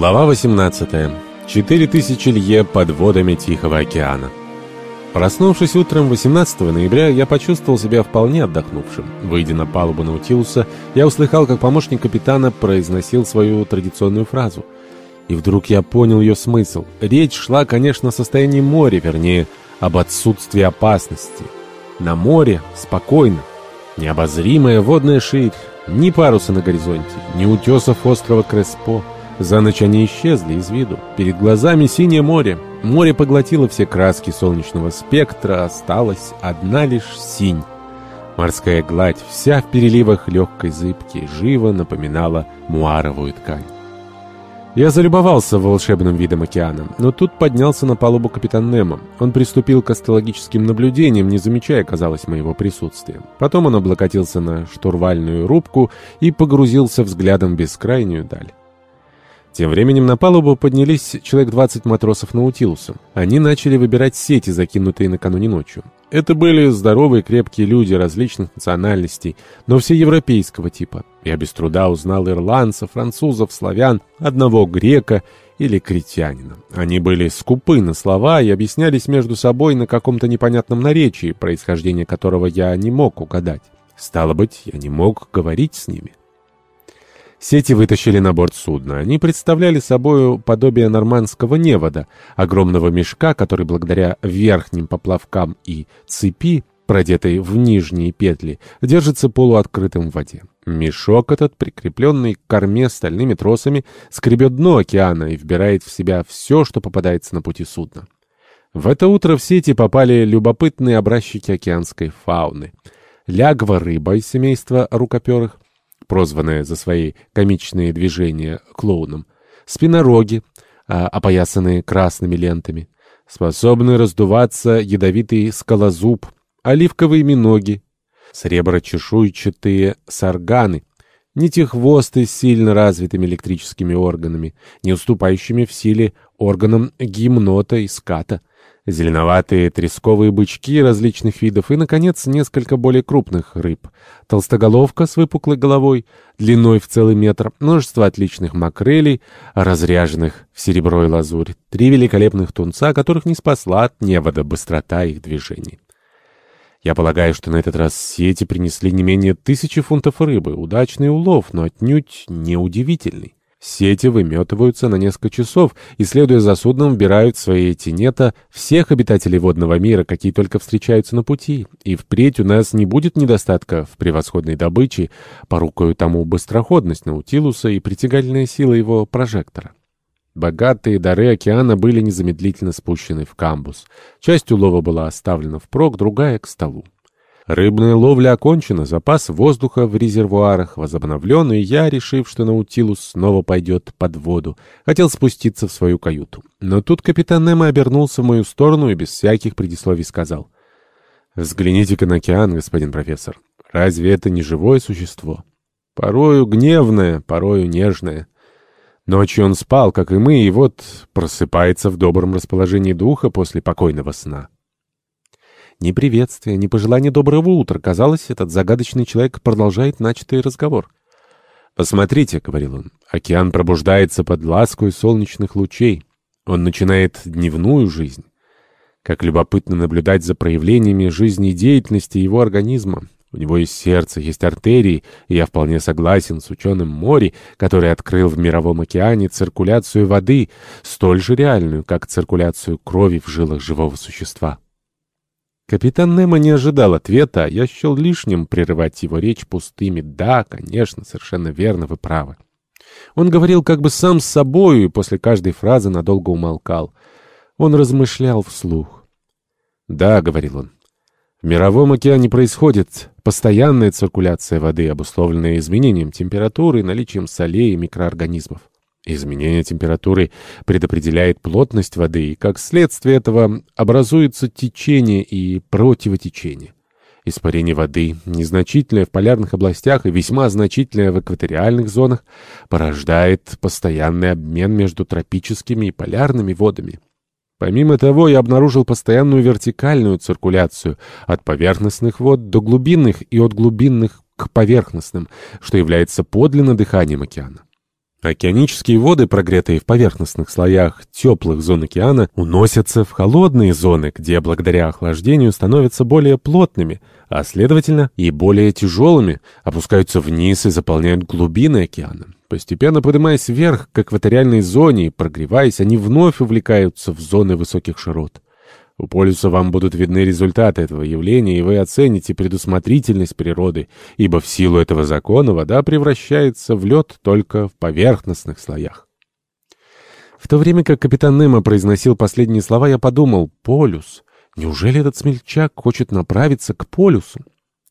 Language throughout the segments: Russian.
Глава 18. Четыре тысячи лье под водами Тихого океана. Проснувшись утром 18 ноября, я почувствовал себя вполне отдохнувшим. Выйдя на палубу Наутилуса, я услыхал, как помощник капитана произносил свою традиционную фразу. И вдруг я понял ее смысл. Речь шла, конечно, о состоянии моря, вернее, об отсутствии опасности. На море спокойно. Необозримая водная ширь, ни паруса на горизонте, ни утесов острова Креспо — за ночь они исчезли из виду. Перед глазами синее море. Море поглотило все краски солнечного спектра, осталась одна лишь синь. Морская гладь, вся в переливах легкой зыбки, живо напоминала муаровую ткань. Я залюбовался волшебным видом океана, но тут поднялся на палубу капитан Немо. Он приступил к астрологическим наблюдениям, не замечая, казалось, моего присутствия. Потом он облокотился на штурвальную рубку и погрузился взглядом в бескрайнюю даль. Тем временем на палубу поднялись человек 20 матросов Наутилуса. Они начали выбирать сети, закинутые накануне ночью. Это были здоровые крепкие люди различных национальностей, но все европейского типа. Я без труда узнал ирландцев, французов, славян, одного грека или критянина. Они были скупы на слова и объяснялись между собой на каком-то непонятном наречии, происхождение которого я не мог угадать. Стало быть, я не мог говорить с ними. Сети вытащили на борт судна. Они представляли собой подобие нормандского невода, огромного мешка, который благодаря верхним поплавкам и цепи, продетой в нижние петли, держится полуоткрытым в воде. Мешок этот, прикрепленный к корме стальными тросами, скребет дно океана и вбирает в себя все, что попадается на пути судна. В это утро в сети попали любопытные образчики океанской фауны. Лягва рыба из семейства рукоперых, прозванная за свои комичные движения клоуном, спинороги, а, опоясанные красными лентами, способны раздуваться ядовитый скалозуб, оливковые миноги, сребро-чешуйчатые сарганы, нитихвосты с сильно развитыми электрическими органами, не уступающими в силе органам гимнота и ската, зеленоватые тресковые бычки различных видов и, наконец, несколько более крупных рыб. Толстоголовка с выпуклой головой, длиной в целый метр, множество отличных макрелей, разряженных в серебро и лазурь, три великолепных тунца, которых не спасла от невода быстрота их движений. Я полагаю, что на этот раз сети принесли не менее тысячи фунтов рыбы, удачный улов, но отнюдь неудивительный. Сети выметываются на несколько часов и, следуя за судном, убирают в свои тенета всех обитателей водного мира, какие только встречаются на пути. И впредь у нас не будет недостатка в превосходной добыче, порукою тому быстроходность Наутилуса и притягательная сила его прожектора. Богатые дары океана были незамедлительно спущены в камбус. Часть улова была оставлена впрок, другая — к столу. Рыбная ловля окончена, запас воздуха в резервуарах возобновлен, и я, решив, что Наутилус снова пойдет под воду, хотел спуститься в свою каюту. Но тут капитан Немо обернулся в мою сторону и без всяких предисловий сказал. «Взгляните-ка на океан, господин профессор. Разве это не живое существо? Порою гневное, порою нежное». Ночью он спал, как и мы, и вот просыпается в добром расположении духа после покойного сна. Ни приветствия, ни пожелания доброго утра. Казалось, этот загадочный человек продолжает начатый разговор. «Посмотрите», — говорил он, — «океан пробуждается под лаской солнечных лучей. Он начинает дневную жизнь. Как любопытно наблюдать за проявлениями жизнедеятельности его организма. У него есть сердце, есть артерии, и я вполне согласен с ученым Мори, который открыл в Мировом океане циркуляцию воды, столь же реальную, как циркуляцию крови в жилах живого существа. Капитан Немо не ожидал ответа, а я счел лишним прерывать его речь пустыми «да, конечно, совершенно верно, вы правы». Он говорил как бы сам с собою и после каждой фразы надолго умолкал. Он размышлял вслух. «Да», — говорил он, — «в мировом океане происходит постоянная циркуляция воды, обусловленная изменением температуры, наличием солей и микроорганизмов. Изменение температуры предопределяет плотность воды, и как следствие этого образуется течение и противотечение. Испарение воды, незначительное в полярных областях и весьма значительное в экваториальных зонах, порождает постоянный обмен между тропическими и полярными водами. Помимо того, я обнаружил постоянную вертикальную циркуляцию от поверхностных вод до глубинных и от глубинных к поверхностным, что является подлинно дыханием океана. Океанические воды, прогретые в поверхностных слоях теплых зон океана, уносятся в холодные зоны, где благодаря охлаждению становятся более плотными, а следовательно и более тяжелыми, опускаются вниз и заполняют глубины океана. Постепенно поднимаясь вверх к экваториальной зоне и прогреваясь, они вновь увлекаются в зоны высоких широт. У полюса вам будут видны результаты этого явления, и вы оцените предусмотрительность природы, ибо в силу этого закона вода превращается в лед только в поверхностных слоях. В то время как капитан Немо произносил последние слова, я подумал, полюс. Неужели этот смельчак хочет направиться к полюсу?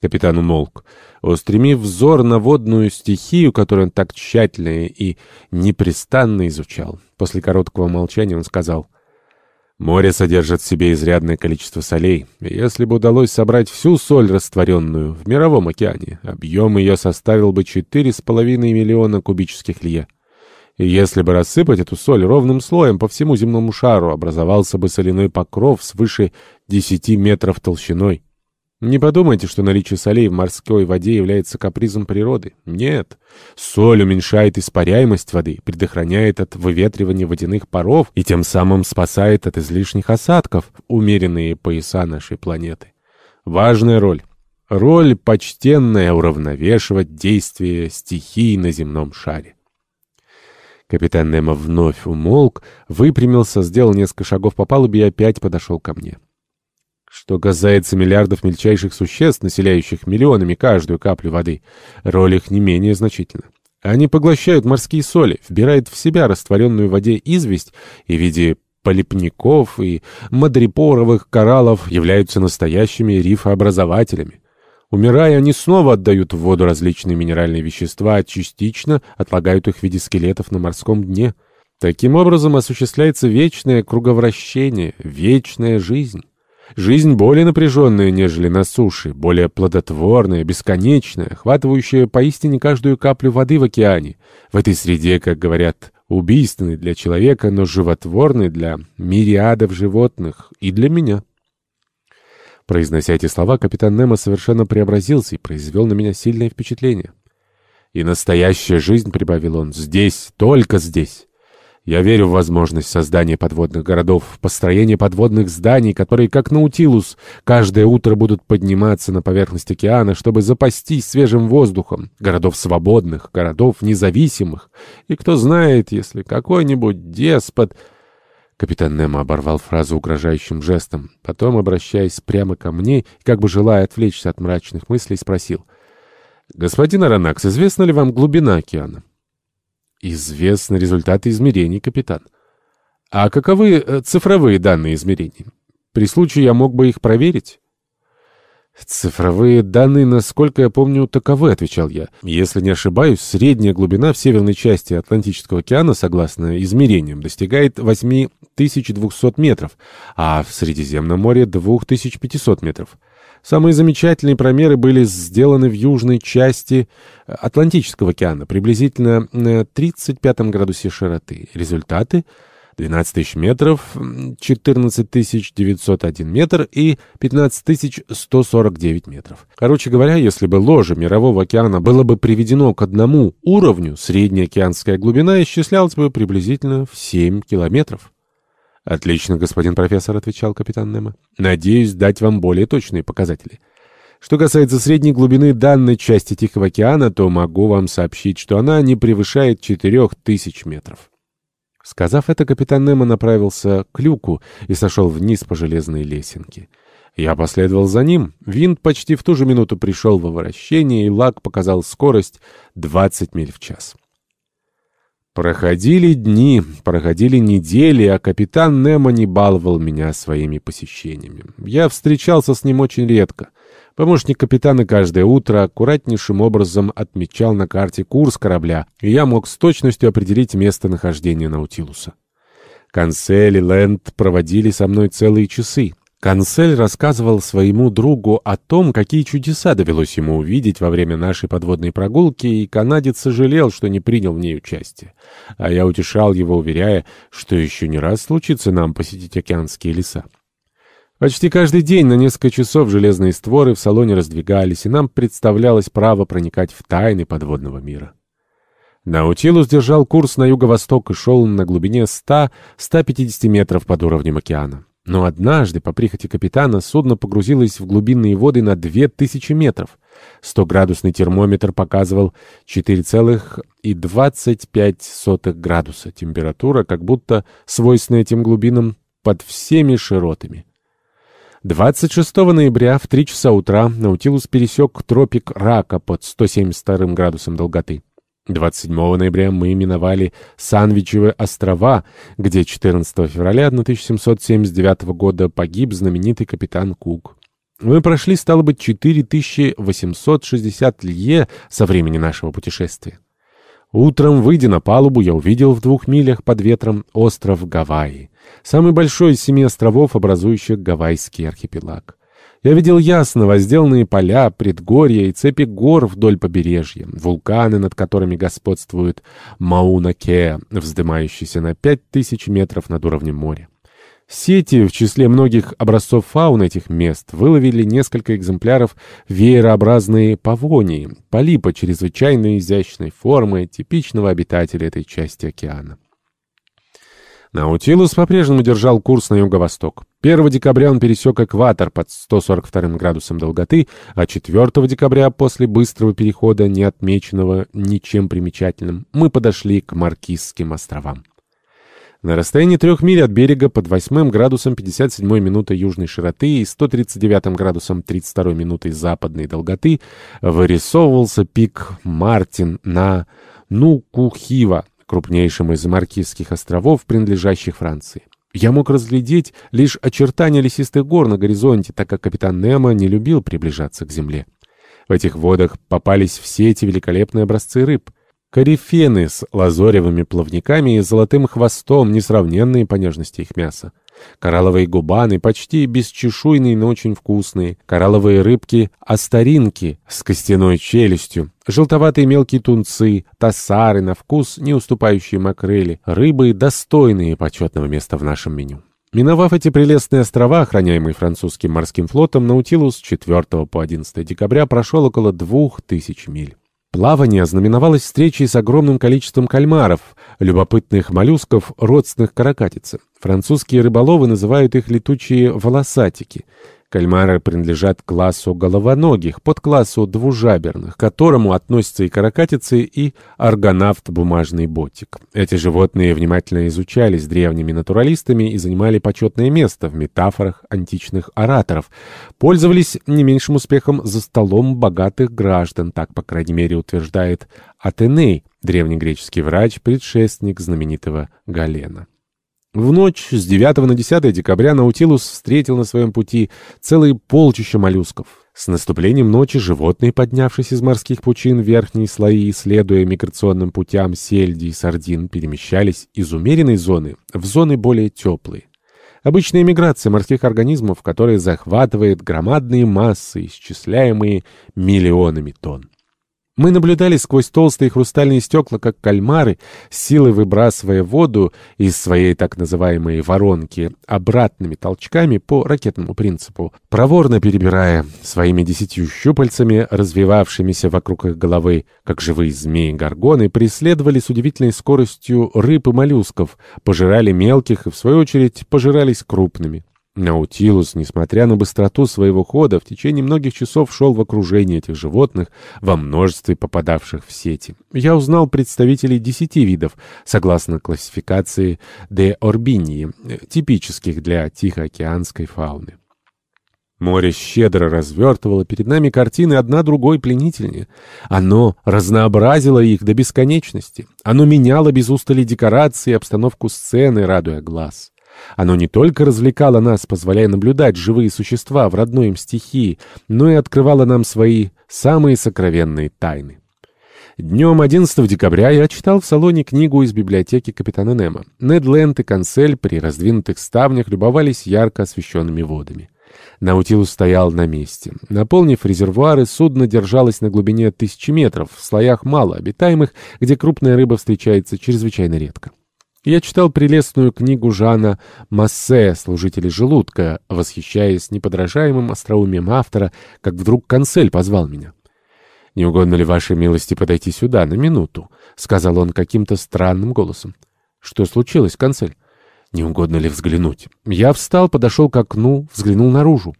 Капитан умолк, устремив взор на водную стихию, которую он так тщательно и непрестанно изучал. После короткого молчания он сказал — Море содержит в себе изрядное количество солей, если бы удалось собрать всю соль, растворенную в Мировом океане, объем ее составил бы 4,5 миллиона кубических лье. И если бы рассыпать эту соль ровным слоем по всему земному шару, образовался бы соляной покров свыше 10 метров толщиной. Не подумайте, что наличие солей в морской воде является капризом природы. Нет. Соль уменьшает испаряемость воды, предохраняет от выветривания водяных паров и тем самым спасает от излишних осадков умеренные пояса нашей планеты. Важная роль. Роль почтенная уравновешивать действие стихий на земном шаре. Капитан Немо вновь умолк, выпрямился, сделал несколько шагов по палубе и опять подошел ко мне. Что касается миллиардов мельчайших существ, населяющих миллионами каждую каплю воды, роль их не менее значительна. Они поглощают морские соли, вбирают в себя растворенную в воде известь и в виде полипников и мадрипоровых кораллов являются настоящими рифообразователями. Умирая, они снова отдают в воду различные минеральные вещества, а частично отлагают их в виде скелетов на морском дне. Таким образом осуществляется вечное круговращение, вечная жизнь. Жизнь более напряженная, нежели на суше, более плодотворная, бесконечная, охватывающая поистине каждую каплю воды в океане. В этой среде, как говорят, убийственной для человека, но животворной для мириадов животных и для меня. Произнося эти слова, капитан Немо совершенно преобразился и произвел на меня сильное впечатление. «И настоящая жизнь», — прибавил он, — «здесь, только здесь». Я верю в возможность создания подводных городов, в построение подводных зданий, которые, как Наутилус, каждое утро будут подниматься на поверхность океана, чтобы запастись свежим воздухом, городов свободных, городов независимых. И кто знает, если какой-нибудь деспот... Капитан Немо оборвал фразу угрожающим жестом. Потом, обращаясь прямо ко мне как бы желая отвлечься от мрачных мыслей, спросил. «Господин Аронакс, известна ли вам глубина океана?» Известны результаты измерений, капитан. А каковы э, цифровые данные измерений? При случае я мог бы их проверить? «Цифровые данные, насколько я помню, таковы», — отвечал я. «Если не ошибаюсь, средняя глубина в северной части Атлантического океана, согласно измерениям, достигает 8200 метров, а в Средиземном море — 2500 метров. Самые замечательные промеры были сделаны в южной части Атлантического океана, приблизительно на 35 градусе широты. Результаты — 12 тысяч метров, 14 901 метр и 15 149 метров. Короче говоря, если бы ложе Мирового океана было бы приведено к одному уровню, средняя океанская глубина исчислялась бы приблизительно в 7 километров. «Отлично, господин профессор», — отвечал капитан Немо. «Надеюсь дать вам более точные показатели». Что касается средней глубины данной части Тихого океана, то могу вам сообщить, что она не превышает 4000 метров. Сказав это, капитан Немо направился к люку и сошел вниз по железной лесенке. Я последовал за ним. Винт почти в ту же минуту пришел во вращение, и лак показал скорость 20 миль в час. Проходили дни, проходили недели, а капитан Немо не баловал меня своими посещениями. Я встречался с ним очень редко. Помощник капитана каждое утро аккуратнейшим образом отмечал на карте курс корабля, и я мог с точностью определить местонахождение Наутилуса. Канцель и Лэнд проводили со мной целые часы. Канцель рассказывал своему другу о том, какие чудеса довелось ему увидеть во время нашей подводной прогулки, и канадец сожалел, что не принял в ней участие. А я утешал его, уверяя, что еще не раз случится нам посетить океанские леса. Почти каждый день на несколько часов железные створы в салоне раздвигались, и нам представлялось право проникать в тайны подводного мира. Наутилус держал курс на юго-восток и шел на глубине 100-150 метров под уровнем океана. Но однажды, по прихоти капитана, судно погрузилось в глубинные воды на 2000 метров. 100-градусный термометр показывал 4,25 градуса. Температура как будто свойственна этим глубинам под всеми широтами. 26 ноября в 3 часа утра Наутилус пересек тропик Рака под 172 градусом долготы. 27 ноября мы миновали Санвичевы острова, где 14 февраля 1779 года погиб знаменитый капитан Кук. Мы прошли, стало быть, 4860 лье со времени нашего путешествия. Утром, выйдя на палубу, я увидел в двух милях под ветром остров Гавайи, самый большой из семи островов, образующих Гавайский архипелаг. Я видел ясно возделанные поля, предгорья и цепи гор вдоль побережья, вулканы, над которыми господствует Мауна-Кеа, вздымающийся на пять тысяч метров над уровнем моря. Сети, в числе многих образцов фауны этих мест, выловили несколько экземпляров веерообразной павонии, полипа чрезвычайно изящной формы, типичного обитателя этой части океана. Наутилус по-прежнему держал курс на юго-восток. 1 декабря он пересек экватор под 142 градусом долготы, а 4 декабря, после быстрого перехода, не отмеченного ничем примечательным, мы подошли к Маркизским островам. На расстоянии трех миль от берега под 8 градусом 57 минутой южной широты и 139 градусом 32 минутой западной долготы вырисовывался пик Мартин на Нукухива, крупнейшим из Маркизских островов, принадлежащих Франции. Я мог разглядеть лишь очертания лесистых гор на горизонте, так как капитан Немо не любил приближаться к земле. В этих водах попались все эти великолепные образцы рыб. Корифены с лазоревыми плавниками и золотым хвостом, несравненные по нежности их мяса. Коралловые губаны, почти бесчешуйные, но очень вкусные. Коралловые рыбки-астаринки с костяной челюстью. Желтоватые мелкие тунцы, тассары на вкус, не уступающие макрели. Рыбы, достойные почетного места в нашем меню. Миновав эти прелестные острова, охраняемые французским морским флотом, Наутилус 4 по 11 декабря прошел около двух тысяч миль. Плавание ознаменовалось встречей с огромным количеством кальмаров, любопытных моллюсков, родственных каракатице. Французские рыболовы называют их летучие волосатики. Кальмары принадлежат классу головоногих, подклассу двужаберных, к которому относятся и каракатицы, и аргонавт-бумажный ботик. Эти животные внимательно изучались древними натуралистами и занимали почетное место в метафорах античных ораторов. Пользовались не меньшим успехом за столом богатых граждан, так, по крайней мере, утверждает Атеней, древнегреческий врач, предшественник знаменитого Галена. В ночь с 9 на 10 декабря Наутилус встретил на своем пути целые полчища моллюсков. С наступлением ночи животные, поднявшись из морских пучин в верхние слои, следуя миграционным путям сельди и сардин, перемещались из умеренной зоны в зоны более теплые. Обычная миграция морских организмов, которая захватывает громадные массы, исчисляемые миллионами тонн. Мы наблюдали сквозь толстые хрустальные стекла, как кальмары, силой выбрасывая воду из своей так называемой воронки обратными толчками по ракетному принципу, проворно перебирая своими десятью щупальцами, развивавшимися вокруг их головы, как живые змеи-горгоны, преследовали с удивительной скоростью рыб и моллюсков, пожирали мелких и, в свою очередь, пожирались крупными. Наутилус, несмотря на быстроту своего хода, в течение многих часов шел в окружении этих животных во множестве попадавших в сети. Я узнал представителей десяти видов, согласно классификации де Орбинии, типических для Тихоокеанской фауны. Море щедро развертывало перед нами картины одна другой пленительнее. Оно разнообразило их до бесконечности. Оно меняло без устали декорации и обстановку сцены, радуя глаз. Оно не только развлекало нас, позволяя наблюдать живые существа в родной им стихии, но и открывало нам свои самые сокровенные тайны. Днем 11 декабря я читал в салоне книгу из библиотеки капитана Немо. Нед Ленд и Консель при раздвинутых ставнях любовались ярко освещенными водами. Наутилус стоял на месте. Наполнив резервуары, судно держалось на глубине тысячи метров, в слоях малообитаемых, где крупная рыба встречается чрезвычайно редко. Я читал прелестную книгу Жана Массе «Служители желудка», восхищаясь неподражаемым остроумием автора, как вдруг консель позвал меня. «Не угодно ли вашей милости подойти сюда на минуту?» — сказал он каким-то странным голосом. «Что случилось, канцель?» «Не угодно ли взглянуть?» Я встал, подошел к окну, взглянул наружу.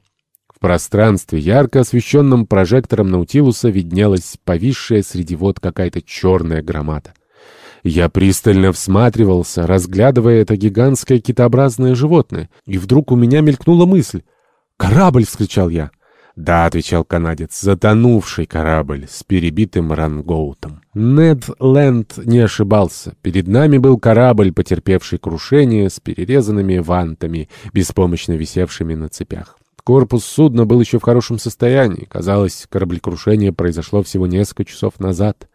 В пространстве, ярко освещенном прожектором Наутилуса, виднелась повисшая среди вод какая-то черная громада. Я пристально всматривался, разглядывая это гигантское китообразное животное, и вдруг у меня мелькнула мысль. «Корабль!» — вскричал я. «Да», — отвечал канадец, — «затонувший корабль с перебитым рангоутом». Нед Ленд не ошибался. Перед нами был корабль, потерпевший крушение, с перерезанными вантами, беспомощно висевшими на цепях. Корпус судна был еще в хорошем состоянии. Казалось, кораблекрушение произошло всего несколько часов назад.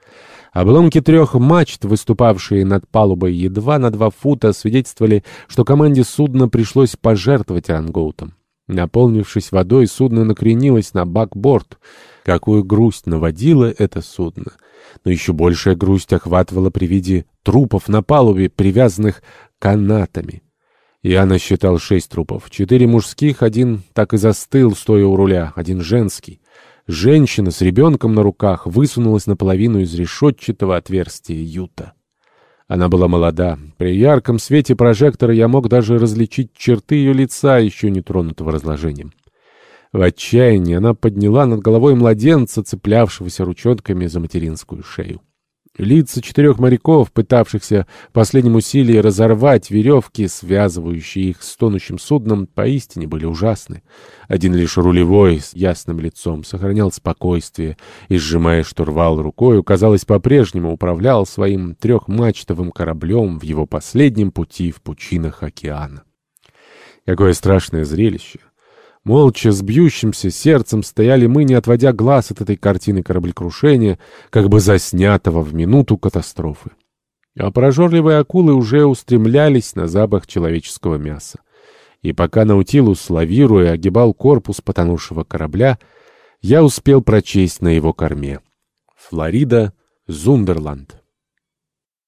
Обломки трех мачт, выступавшие над палубой едва на два фута, свидетельствовали, что команде судна пришлось пожертвовать рангоутом. Наполнившись водой, судно накренилось на бакборд. Какую грусть наводило это судно! Но еще большая грусть охватывала при виде трупов на палубе, привязанных канатами. Я насчитал шесть трупов. Четыре мужских, один так и застыл, стоя у руля, один женский. Женщина с ребенком на руках высунулась наполовину из решетчатого отверстия юта. Она была молода. При ярком свете прожектора я мог даже различить черты ее лица, еще не тронутого разложением. В отчаянии она подняла над головой младенца, цеплявшегося ручонками за материнскую шею. Лица четырех моряков, пытавшихся в последнем усилии разорвать веревки, связывающие их с тонущим судном, поистине были ужасны. Один лишь рулевой с ясным лицом сохранял спокойствие и, сжимая штурвал рукой, казалось, по-прежнему управлял своим трехмачтовым кораблем в его последнем пути в пучинах океана. Какое страшное зрелище! Молча, с бьющимся сердцем стояли мы, не отводя глаз от этой картины кораблекрушения, как бы заснятого в минуту катастрофы. А прожорливые акулы уже устремлялись на запах человеческого мяса. И пока Наутилус, лавируя, огибал корпус потонувшего корабля, я успел прочесть на его корме. Флорида, Зундерланд.